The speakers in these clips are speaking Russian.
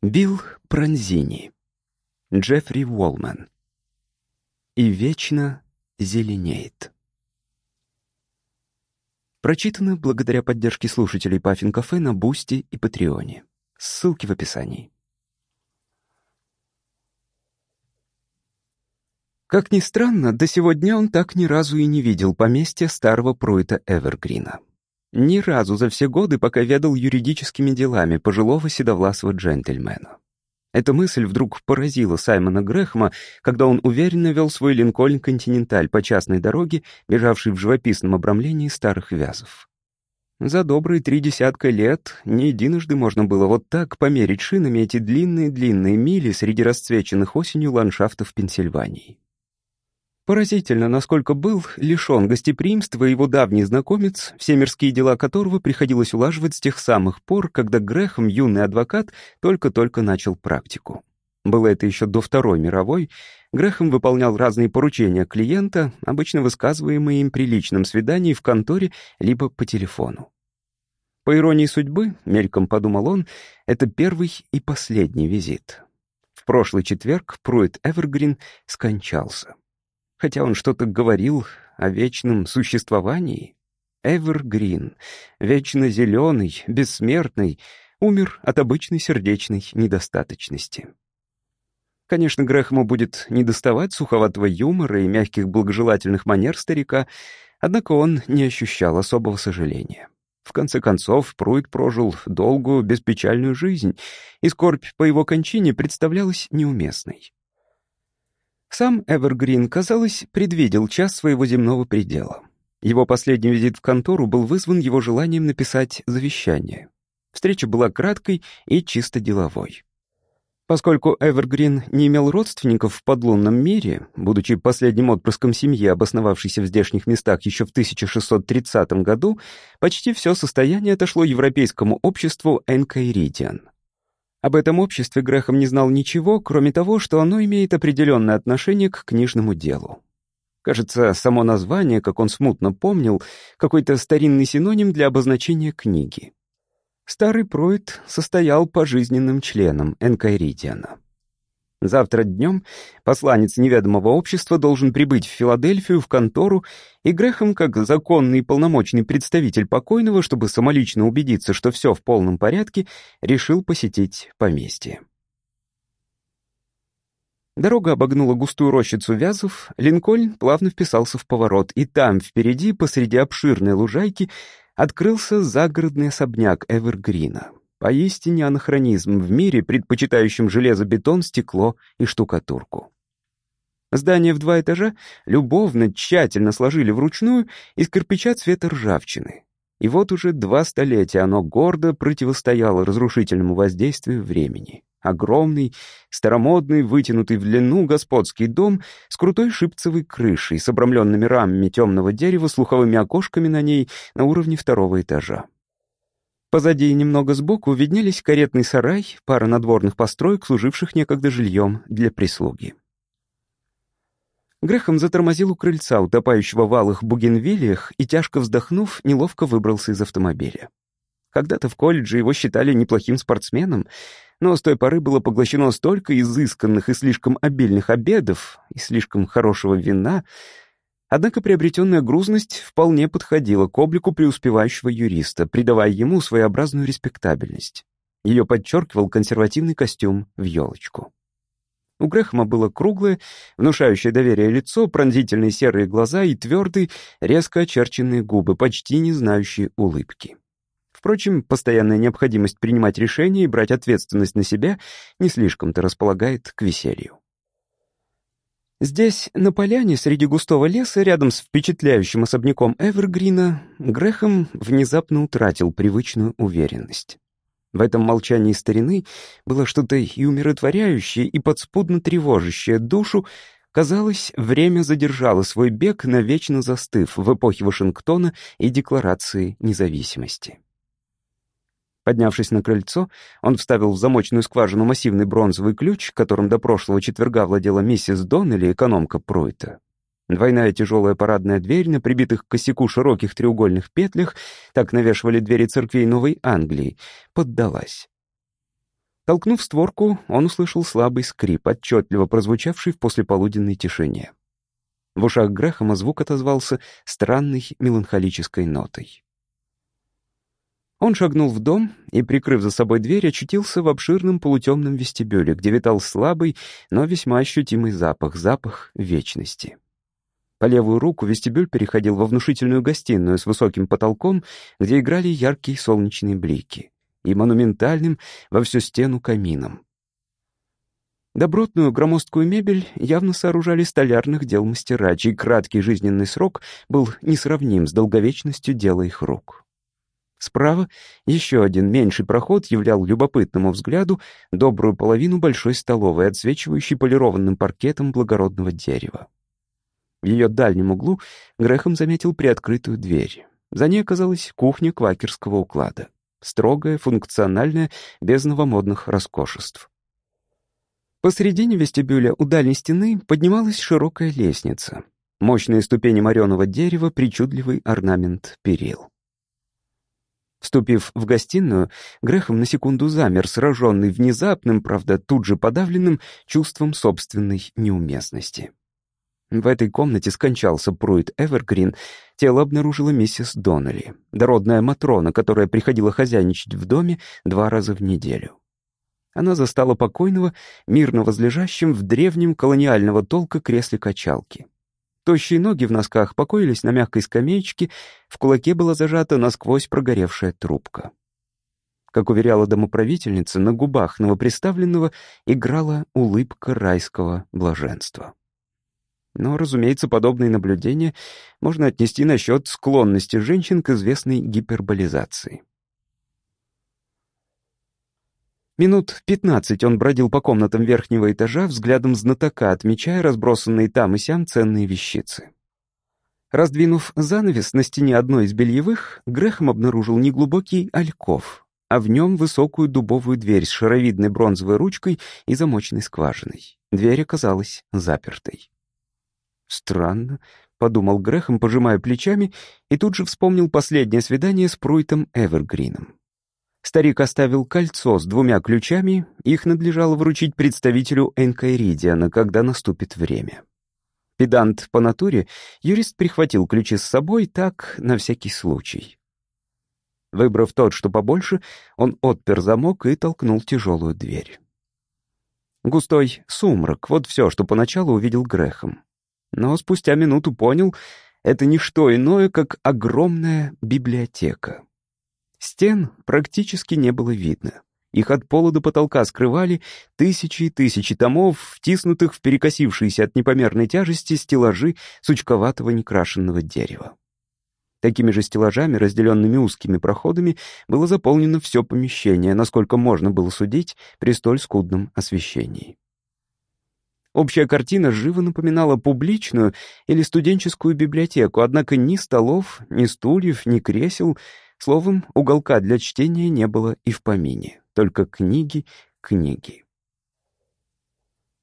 Билл Пронзини. Джеффри Уоллман. И вечно зеленеет. Прочитано благодаря поддержке слушателей Puffin Cafe на Boosty и Патреоне. Ссылки в описании. Как ни странно, до сего дня он так ни разу и не видел поместья старого Пруита Эвергрина. Ни разу за все годы, пока ведал юридическими делами пожилого седовласого джентльмена. Эта мысль вдруг поразила Саймона Грэхэма, когда он уверенно вел свой Линкольн Континенталь по частной дороге, бежавшей в живописном обрамлении старых вязов. За добрые три десятка лет не единожды можно было вот так померить шинами эти длинные-длинные мили среди расцвеченных осенью ландшафтов Пенсильвании. Поразительно, насколько был лишен гостеприимства его давний знакомец, все мирские дела которого приходилось улаживать с тех самых пор, когда Грехом, юный адвокат, только-только начал практику. Было это еще до Второй мировой. Грехом выполнял разные поручения клиента, обычно высказываемые им при личном свидании в конторе либо по телефону. По иронии судьбы, мельком подумал он, это первый и последний визит. В прошлый четверг Пруит Эвергрин скончался хотя он что-то говорил о вечном существовании. Эвергрин, вечно зеленый, бессмертный, умер от обычной сердечной недостаточности. Конечно, Грэхэму будет недоставать суховатого юмора и мягких благожелательных манер старика, однако он не ощущал особого сожаления. В конце концов, Пруит прожил долгую, беспечальную жизнь, и скорбь по его кончине представлялась неуместной. Сам Эвергрин, казалось, предвидел час своего земного предела. Его последний визит в контору был вызван его желанием написать завещание. Встреча была краткой и чисто деловой. Поскольку Эвергрин не имел родственников в подлунном мире, будучи последним отпрыском семьи, обосновавшейся в здешних местах еще в 1630 году, почти все состояние отошло европейскому обществу Энкайридиан. Об этом обществе Грехом не знал ничего, кроме того, что оно имеет определенное отношение к книжному делу. Кажется, само название, как он смутно помнил, какой-то старинный синоним для обозначения книги. Старый Пройд состоял пожизненным членом Энкайридиана. Завтра днем посланец неведомого общества должен прибыть в Филадельфию в контору, и Грехом, как законный и полномочный представитель покойного, чтобы самолично убедиться, что все в полном порядке, решил посетить поместье. Дорога обогнула густую рощицу вязов, Линкольн плавно вписался в поворот, и там, впереди, посреди обширной лужайки, открылся загородный особняк Эвергрина. Поистине анахронизм в мире, предпочитающем железобетон, стекло и штукатурку. Здание в два этажа любовно, тщательно сложили вручную из кирпича цвета ржавчины. И вот уже два столетия оно гордо противостояло разрушительному воздействию времени. Огромный, старомодный, вытянутый в длину господский дом с крутой шипцевой крышей, с обрамленными рамами темного дерева, слуховыми окошками на ней на уровне второго этажа. Позади и немного сбоку виднелись каретный сарай, пара надворных построек, служивших некогда жильем для прислуги. Грехом затормозил у крыльца, утопающего в алых бугенвиллиях, и, тяжко вздохнув, неловко выбрался из автомобиля. Когда-то в колледже его считали неплохим спортсменом, но с той поры было поглощено столько изысканных и слишком обильных обедов и слишком хорошего вина, Однако приобретенная грузность вполне подходила к облику преуспевающего юриста, придавая ему своеобразную респектабельность. Ее подчеркивал консервативный костюм в елочку. У Грэхэма было круглое, внушающее доверие лицо, пронзительные серые глаза и твердые, резко очерченные губы, почти не знающие улыбки. Впрочем, постоянная необходимость принимать решения и брать ответственность на себя не слишком-то располагает к веселью. Здесь, на поляне, среди густого леса, рядом с впечатляющим особняком Эвергрина, Грехом внезапно утратил привычную уверенность. В этом молчании старины было что-то и умиротворяющее, и подспудно тревожащее душу. Казалось, время задержало свой бег, навечно застыв в эпохе Вашингтона и Декларации независимости. Поднявшись на крыльцо, он вставил в замочную скважину массивный бронзовый ключ, которым до прошлого четверга владела миссис Доннелли, экономка Пруита. Двойная тяжелая парадная дверь на прибитых к косяку широких треугольных петлях, так навешивали двери церквей Новой Англии, поддалась. Толкнув створку, он услышал слабый скрип, отчетливо прозвучавший в послеполуденной тишине. В ушах Грэхэма звук отозвался странной меланхолической нотой. Он шагнул в дом и, прикрыв за собой дверь, очутился в обширном полутемном вестибюле, где витал слабый, но весьма ощутимый запах, запах вечности. По левую руку вестибюль переходил во внушительную гостиную с высоким потолком, где играли яркие солнечные блики, и монументальным во всю стену камином. Добротную громоздкую мебель явно сооружали столярных дел мастера, чей краткий жизненный срок был несравним с долговечностью дела их рук. Справа еще один меньший проход являл любопытному взгляду добрую половину большой столовой, отсвечивающей полированным паркетом благородного дерева. В ее дальнем углу Грехом заметил приоткрытую дверь. За ней оказалась кухня квакерского уклада. Строгая, функциональная, без новомодных роскошеств. Посредине вестибюля у дальней стены поднималась широкая лестница. Мощные ступени мореного дерева, причудливый орнамент перил. Вступив в гостиную, Грехом на секунду замер, сраженный внезапным, правда, тут же подавленным чувством собственной неуместности. В этой комнате скончался Пруит Эвергрин, тело обнаружила миссис Доннелли, дородная Матрона, которая приходила хозяйничать в доме два раза в неделю. Она застала покойного, мирно возлежащим в древнем колониального толка кресле качалки. Тощие ноги в носках покоились на мягкой скамеечке, в кулаке была зажата насквозь прогоревшая трубка. Как уверяла домоправительница, на губах новоприставленного играла улыбка райского блаженства. Но, разумеется, подобные наблюдения можно отнести насчет склонности женщин к известной гиперболизации. Минут пятнадцать он бродил по комнатам верхнего этажа, взглядом знатока, отмечая разбросанные там и сям ценные вещицы. Раздвинув занавес на стене одной из бельевых, Грехом обнаружил неглубокий альков, а в нем высокую дубовую дверь с шаровидной бронзовой ручкой и замочной скважиной. Дверь оказалась запертой. «Странно», — подумал Грехом, пожимая плечами, и тут же вспомнил последнее свидание с Пруйтом Эвергрином. Старик оставил кольцо с двумя ключами, их надлежало вручить представителю Энкайридиана, когда наступит время. Педант по натуре, юрист прихватил ключи с собой так, на всякий случай. Выбрав тот, что побольше, он отпер замок и толкнул тяжелую дверь. Густой сумрак — вот все, что поначалу увидел Грехом. Но спустя минуту понял — это не что иное, как огромная библиотека. Стен практически не было видно. Их от пола до потолка скрывали тысячи и тысячи томов, втиснутых в перекосившиеся от непомерной тяжести стеллажи сучковатого некрашенного дерева. Такими же стеллажами, разделенными узкими проходами, было заполнено все помещение, насколько можно было судить при столь скудном освещении. Общая картина живо напоминала публичную или студенческую библиотеку, однако ни столов, ни стульев, ни кресел — Словом, уголка для чтения не было и в помине, только книги, книги.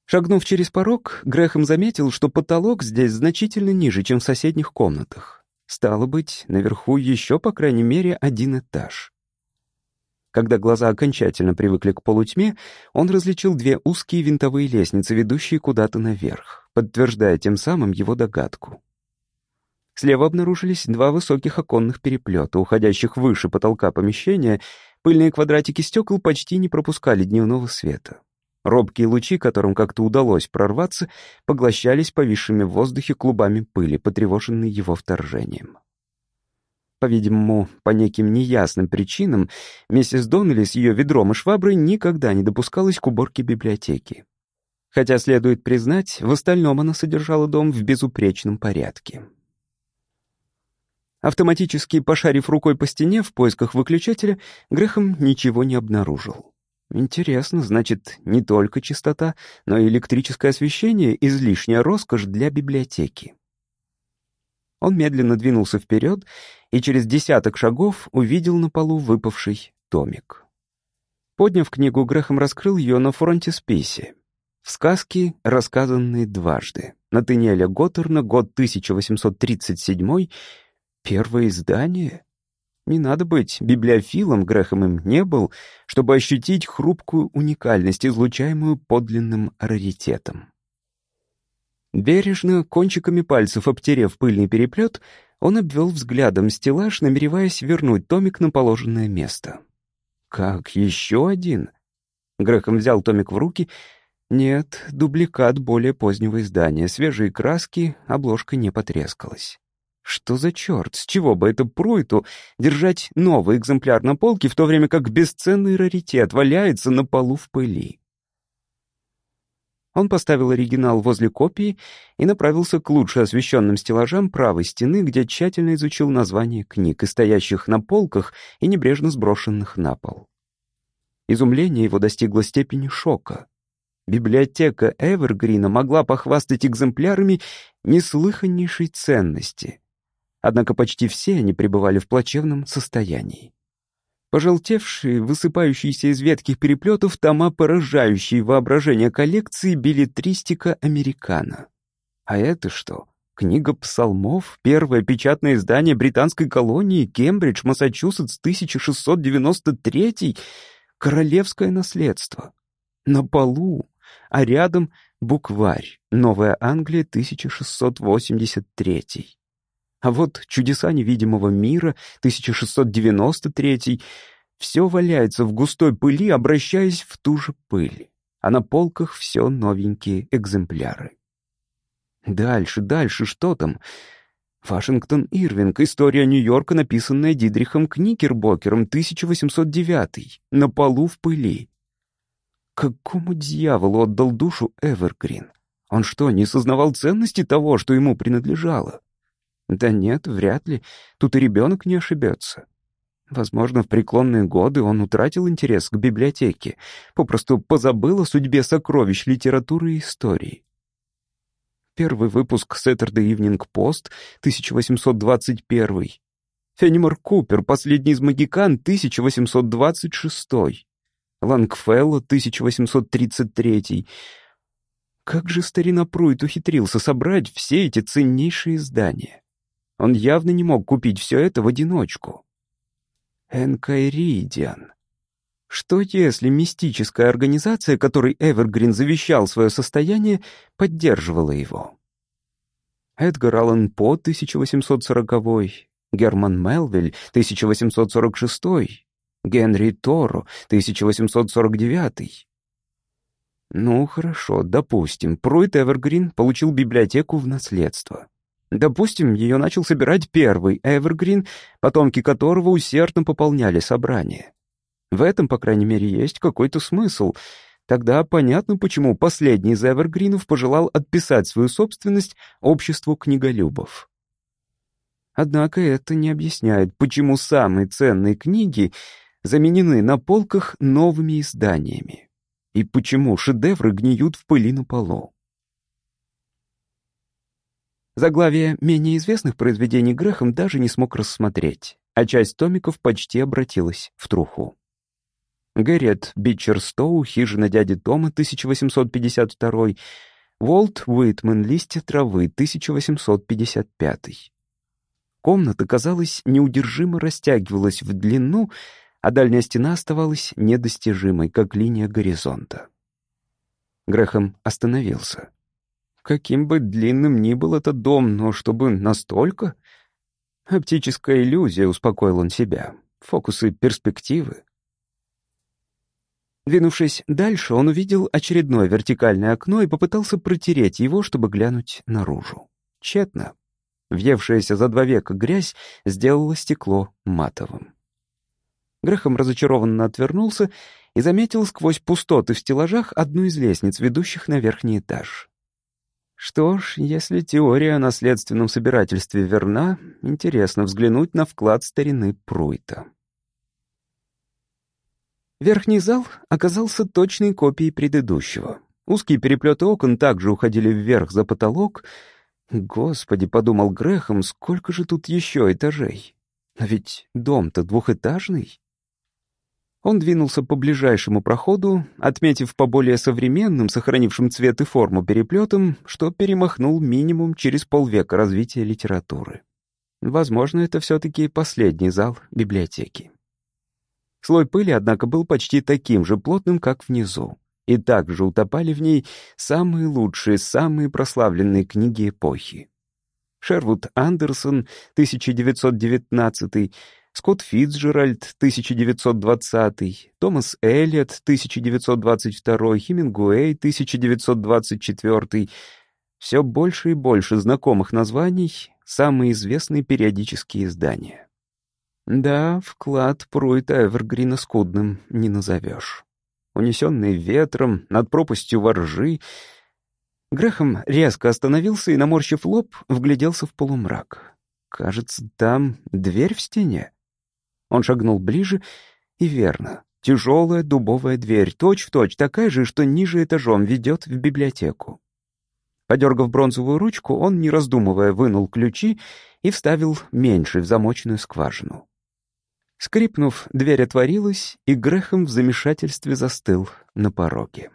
Шагнув через порог, Грехом заметил, что потолок здесь значительно ниже, чем в соседних комнатах. Стало быть, наверху еще, по крайней мере, один этаж. Когда глаза окончательно привыкли к полутьме, он различил две узкие винтовые лестницы, ведущие куда-то наверх, подтверждая тем самым его догадку. Слева обнаружились два высоких оконных переплета, уходящих выше потолка помещения. Пыльные квадратики стекол почти не пропускали дневного света. Робкие лучи, которым как-то удалось прорваться, поглощались повисшими в воздухе клубами пыли, потревоженные его вторжением. По-видимому, по неким неясным причинам, миссис Доннелли с ее ведром и шваброй никогда не допускалась к уборке библиотеки. Хотя, следует признать, в остальном она содержала дом в безупречном порядке. Автоматически пошарив рукой по стене в поисках выключателя, Грехом ничего не обнаружил. Интересно, значит, не только чистота, но и электрическое освещение — излишняя роскошь для библиотеки. Он медленно двинулся вперед и через десяток шагов увидел на полу выпавший томик. Подняв книгу, Грехом раскрыл ее на фронтисписе. В сказке, рассказанные дважды. Натаниэля Готтерна, год 1837 Первое издание? Не надо быть библиофилом, Грехом им не был, чтобы ощутить хрупкую уникальность, излучаемую подлинным раритетом. Бережно, кончиками пальцев обтерев пыльный переплет, он обвел взглядом стеллаж, намереваясь вернуть томик на положенное место. «Как, еще один?» Грехом взял томик в руки. Нет, дубликат более позднего издания, свежие краски, обложка не потрескалась. Что за черт? С чего бы это Пруйту держать новый экземпляр на полке, в то время как бесценный раритет валяется на полу в пыли? Он поставил оригинал возле копии и направился к лучше освещенным стеллажам правой стены, где тщательно изучил названия книг, и стоящих на полках и небрежно сброшенных на пол. Изумление его достигло степени шока. Библиотека Эвергрина могла похвастать экземплярами неслыханнейшей ценности — Однако почти все они пребывали в плачевном состоянии. Пожелтевшие, высыпающиеся из ветких переплетов тома, поражающие воображение коллекции билетристика американо. А это что? Книга псалмов, первое печатное издание британской колонии, Кембридж, Массачусетс, 1693 королевское наследство. На полу, а рядом букварь, Новая Англия, 1683 а вот «Чудеса невидимого мира» 1693 все валяется в густой пыли, обращаясь в ту же пыль. А на полках все новенькие экземпляры. Дальше, дальше, что там? Вашингтон Ирвинг. История Нью-Йорка, написанная Дидрихом Кникербокером, 1809 На полу в пыли. Какому дьяволу отдал душу Эвергрин? Он что, не сознавал ценности того, что ему принадлежало? Да нет, вряд ли. Тут и ребенок не ошибется. Возможно, в преклонные годы он утратил интерес к библиотеке, попросту позабыл о судьбе сокровищ литературы и истории. Первый выпуск Saturday Evening Post, 1821. Фенимор Купер, последний из магикан, 1826. Лангфелло, 1833. Как же старина Пруйт ухитрился собрать все эти ценнейшие издания? Он явно не мог купить все это в одиночку. Энкайридиан. Что если мистическая организация, которой Эвергрин завещал свое состояние, поддерживала его? Эдгар Аллан По, 1840 Герман Мелвиль, 1846 Генри Торо, 1849 Ну, хорошо, допустим, Пруйт Эвергрин получил библиотеку в наследство. Допустим, ее начал собирать первый Эвергрин, потомки которого усердно пополняли собрание. В этом, по крайней мере, есть какой-то смысл. Тогда понятно, почему последний из Эвергринов пожелал отписать свою собственность обществу книголюбов. Однако это не объясняет, почему самые ценные книги заменены на полках новыми изданиями, и почему шедевры гниют в пыли на полу. Заглавие менее известных произведений Грехом даже не смог рассмотреть, а часть томиков почти обратилась в труху. Гэрриет Бичерстоу, «Хижина дяди Тома», 1852, Волт Уитман, «Листья травы», 1855. Комната, казалось, неудержимо растягивалась в длину, а дальняя стена оставалась недостижимой, как линия горизонта. Грехом остановился. Каким бы длинным ни был этот дом, но чтобы настолько... Оптическая иллюзия, успокоил он себя. Фокусы перспективы. Двинувшись дальше, он увидел очередное вертикальное окно и попытался протереть его, чтобы глянуть наружу. Тщетно. Въевшаяся за два века грязь сделала стекло матовым. Грехом разочарованно отвернулся и заметил сквозь пустоты в стеллажах одну из лестниц, ведущих на верхний этаж. Что ж, если теория о наследственном собирательстве верна, интересно взглянуть на вклад старины Пруйта. Верхний зал оказался точной копией предыдущего. Узкие переплеты окон также уходили вверх за потолок. Господи, подумал Грехом, сколько же тут еще этажей? Но ведь дом-то двухэтажный. Он двинулся по ближайшему проходу, отметив по более современным, сохранившим цвет и форму переплетам, что перемахнул минимум через полвека развития литературы. Возможно, это все-таки последний зал библиотеки. Слой пыли, однако, был почти таким же плотным, как внизу. И также утопали в ней самые лучшие, самые прославленные книги эпохи. Шервуд Андерсон, 1919, Скотт Фитцджеральд, 1920, Томас Эллиот, 1922, Хемингуэй, 1924. Все больше и больше знакомых названий, самые известные периодические издания. Да, вклад Пруита Эвергрина скудным не назовешь. Унесенный ветром, над пропастью воржи, Грехом резко остановился и, наморщив лоб, вгляделся в полумрак. Кажется, там дверь в стене. Он шагнул ближе, и верно. Тяжелая дубовая дверь, точь-в-точь, точь, такая же, что ниже этажом ведет в библиотеку. Подергав бронзовую ручку, он, не раздумывая, вынул ключи и вставил меньший в замочную скважину. Скрипнув, дверь отворилась, и Грехом в замешательстве застыл на пороге.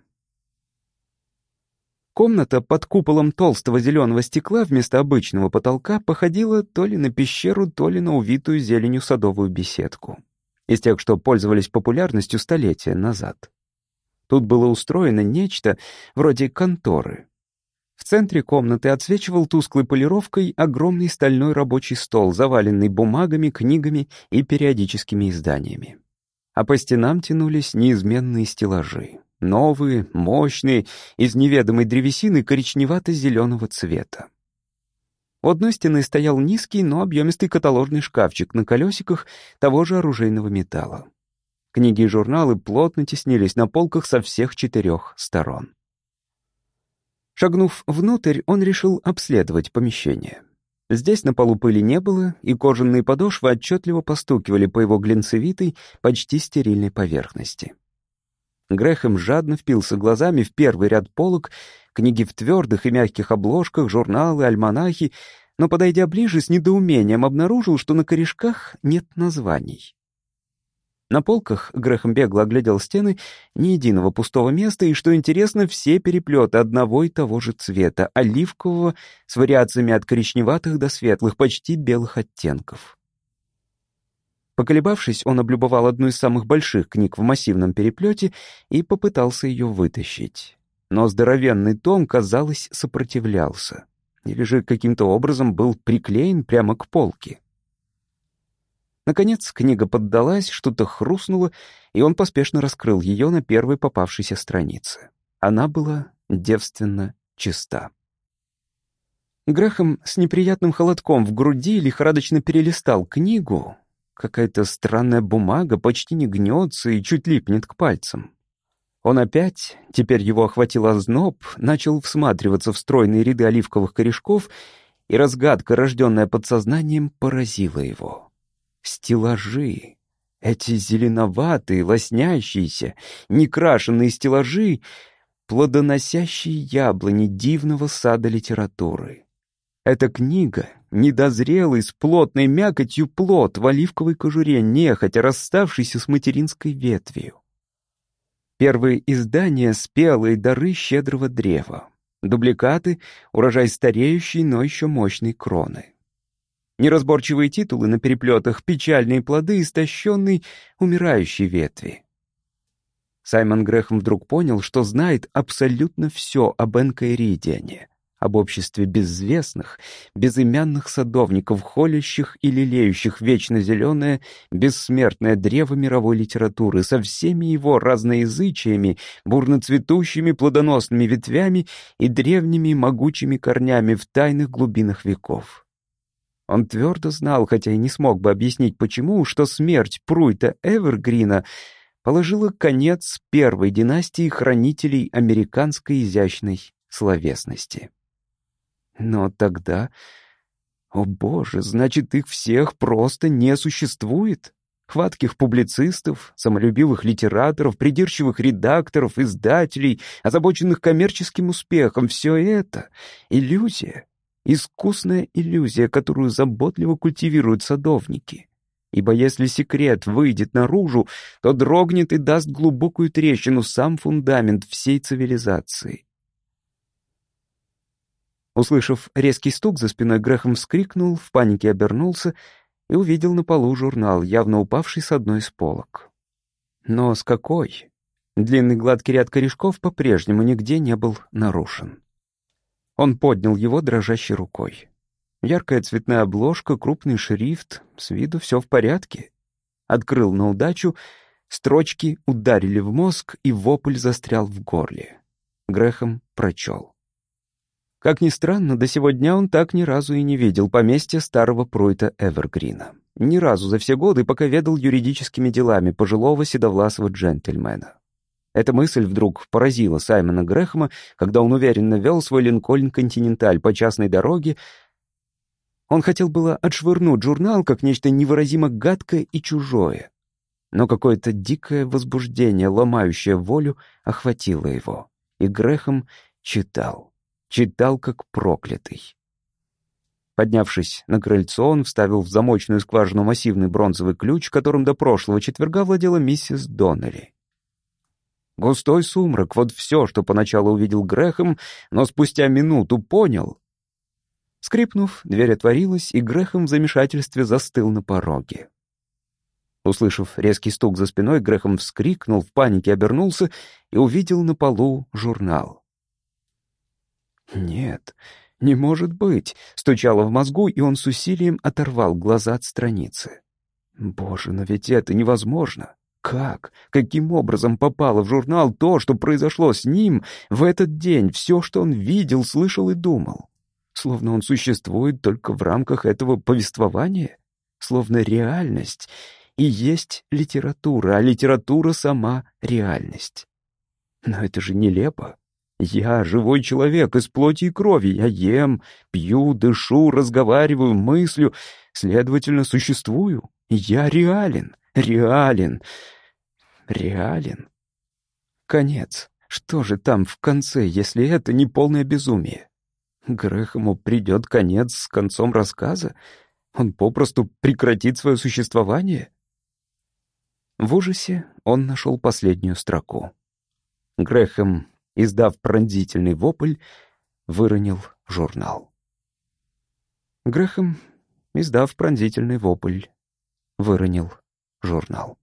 Комната под куполом толстого зеленого стекла вместо обычного потолка походила то ли на пещеру, то ли на увитую зеленью садовую беседку. Из тех, что пользовались популярностью столетия назад. Тут было устроено нечто вроде конторы. В центре комнаты отсвечивал тусклой полировкой огромный стальной рабочий стол, заваленный бумагами, книгами и периодическими изданиями. А по стенам тянулись неизменные стеллажи. Новые, мощные, из неведомой древесины коричневато-зеленого цвета. У одной стены стоял низкий, но объемистый каталожный шкафчик на колесиках того же оружейного металла. Книги и журналы плотно теснились на полках со всех четырех сторон. Шагнув внутрь, он решил обследовать помещение. Здесь на полу пыли не было, и кожаные подошвы отчетливо постукивали по его глинцевитой, почти стерильной поверхности. Грэхэм жадно впился глазами в первый ряд полок, книги в твердых и мягких обложках, журналы, альманахи, но, подойдя ближе, с недоумением обнаружил, что на корешках нет названий. На полках Грэхэм бегло оглядел стены, ни единого пустого места, и, что интересно, все переплеты одного и того же цвета, оливкового, с вариациями от коричневатых до светлых, почти белых оттенков. Поколебавшись, он облюбовал одну из самых больших книг в массивном переплете и попытался ее вытащить. Но здоровенный том, казалось, сопротивлялся. Или же каким-то образом был приклеен прямо к полке. Наконец книга поддалась, что-то хрустнуло, и он поспешно раскрыл ее на первой попавшейся странице. Она была девственно чиста. Грехом с неприятным холодком в груди лихорадочно перелистал книгу, Какая-то странная бумага почти не гнется и чуть липнет к пальцам. Он опять, теперь его охватил озноб, начал всматриваться в стройные ряды оливковых корешков, и разгадка, рожденная подсознанием, поразила его. Стеллажи. Эти зеленоватые, лоснящиеся, некрашенные стеллажи — плодоносящие яблони дивного сада литературы. Эта книга — недозрелый, с плотной мякотью плод в оливковой кожуре, нехотя расставшийся с материнской ветвью. Первые издания — спелые дары щедрого древа. Дубликаты — урожай стареющей, но еще мощной кроны. Неразборчивые титулы на переплетах, печальные плоды истощенной, умирающей ветви. Саймон Грехом вдруг понял, что знает абсолютно все об Энкаэридиане об обществе безвестных, безымянных садовников, холящих и лелеющих вечно зеленое, бессмертное древо мировой литературы со всеми его разноязычиями, бурно цветущими плодоносными ветвями и древними могучими корнями в тайных глубинах веков. Он твердо знал, хотя и не смог бы объяснить почему, что смерть Пруйта Эвергрина положила конец первой династии хранителей американской изящной словесности. Но тогда... О боже, значит, их всех просто не существует? Хватких публицистов, самолюбивых литераторов, придирчивых редакторов, издателей, озабоченных коммерческим успехом — все это — иллюзия. Искусная иллюзия, которую заботливо культивируют садовники. Ибо если секрет выйдет наружу, то дрогнет и даст глубокую трещину сам фундамент всей цивилизации. Услышав резкий стук за спиной, Грехом вскрикнул, в панике обернулся и увидел на полу журнал, явно упавший с одной из полок. Но с какой? Длинный гладкий ряд корешков по-прежнему нигде не был нарушен. Он поднял его дрожащей рукой. Яркая цветная обложка, крупный шрифт, с виду все в порядке. Открыл на удачу, строчки ударили в мозг, и вопль застрял в горле. Грехом прочел. Как ни странно, до сего дня он так ни разу и не видел поместья старого Пройта Эвергрина. Ни разу за все годы, пока ведал юридическими делами пожилого седовласого джентльмена. Эта мысль вдруг поразила Саймона Грэхэма, когда он уверенно вел свой Линкольн Континенталь по частной дороге. Он хотел было отшвырнуть журнал, как нечто невыразимо гадкое и чужое. Но какое-то дикое возбуждение, ломающее волю, охватило его. И Грэхэм читал читал как проклятый. Поднявшись на крыльцо, он вставил в замочную скважину массивный бронзовый ключ, которым до прошлого четверга владела миссис Доннелли. Густой сумрак — вот все, что поначалу увидел Грехом, но спустя минуту понял. Скрипнув, дверь отворилась, и Грехом в замешательстве застыл на пороге. Услышав резкий стук за спиной, Грехом вскрикнул, в панике обернулся и увидел на полу журнал. «Нет, не может быть!» — стучало в мозгу, и он с усилием оторвал глаза от страницы. «Боже, но ведь это невозможно!» Как? Каким образом попало в журнал то, что произошло с ним в этот день, все, что он видел, слышал и думал? Словно он существует только в рамках этого повествования? Словно реальность и есть литература, а литература сама реальность. Но это же нелепо. Я живой человек из плоти и крови. Я ем, пью, дышу, разговариваю, мыслю, следовательно, существую. Я реален, реален, реален. Конец. Что же там в конце, если это не полное безумие? Грехому придет конец с концом рассказа? Он попросту прекратит свое существование? В ужасе он нашел последнюю строку. Грехом издав пронзительный вопль, выронил журнал. Грехом, издав пронзительный вопль, выронил журнал.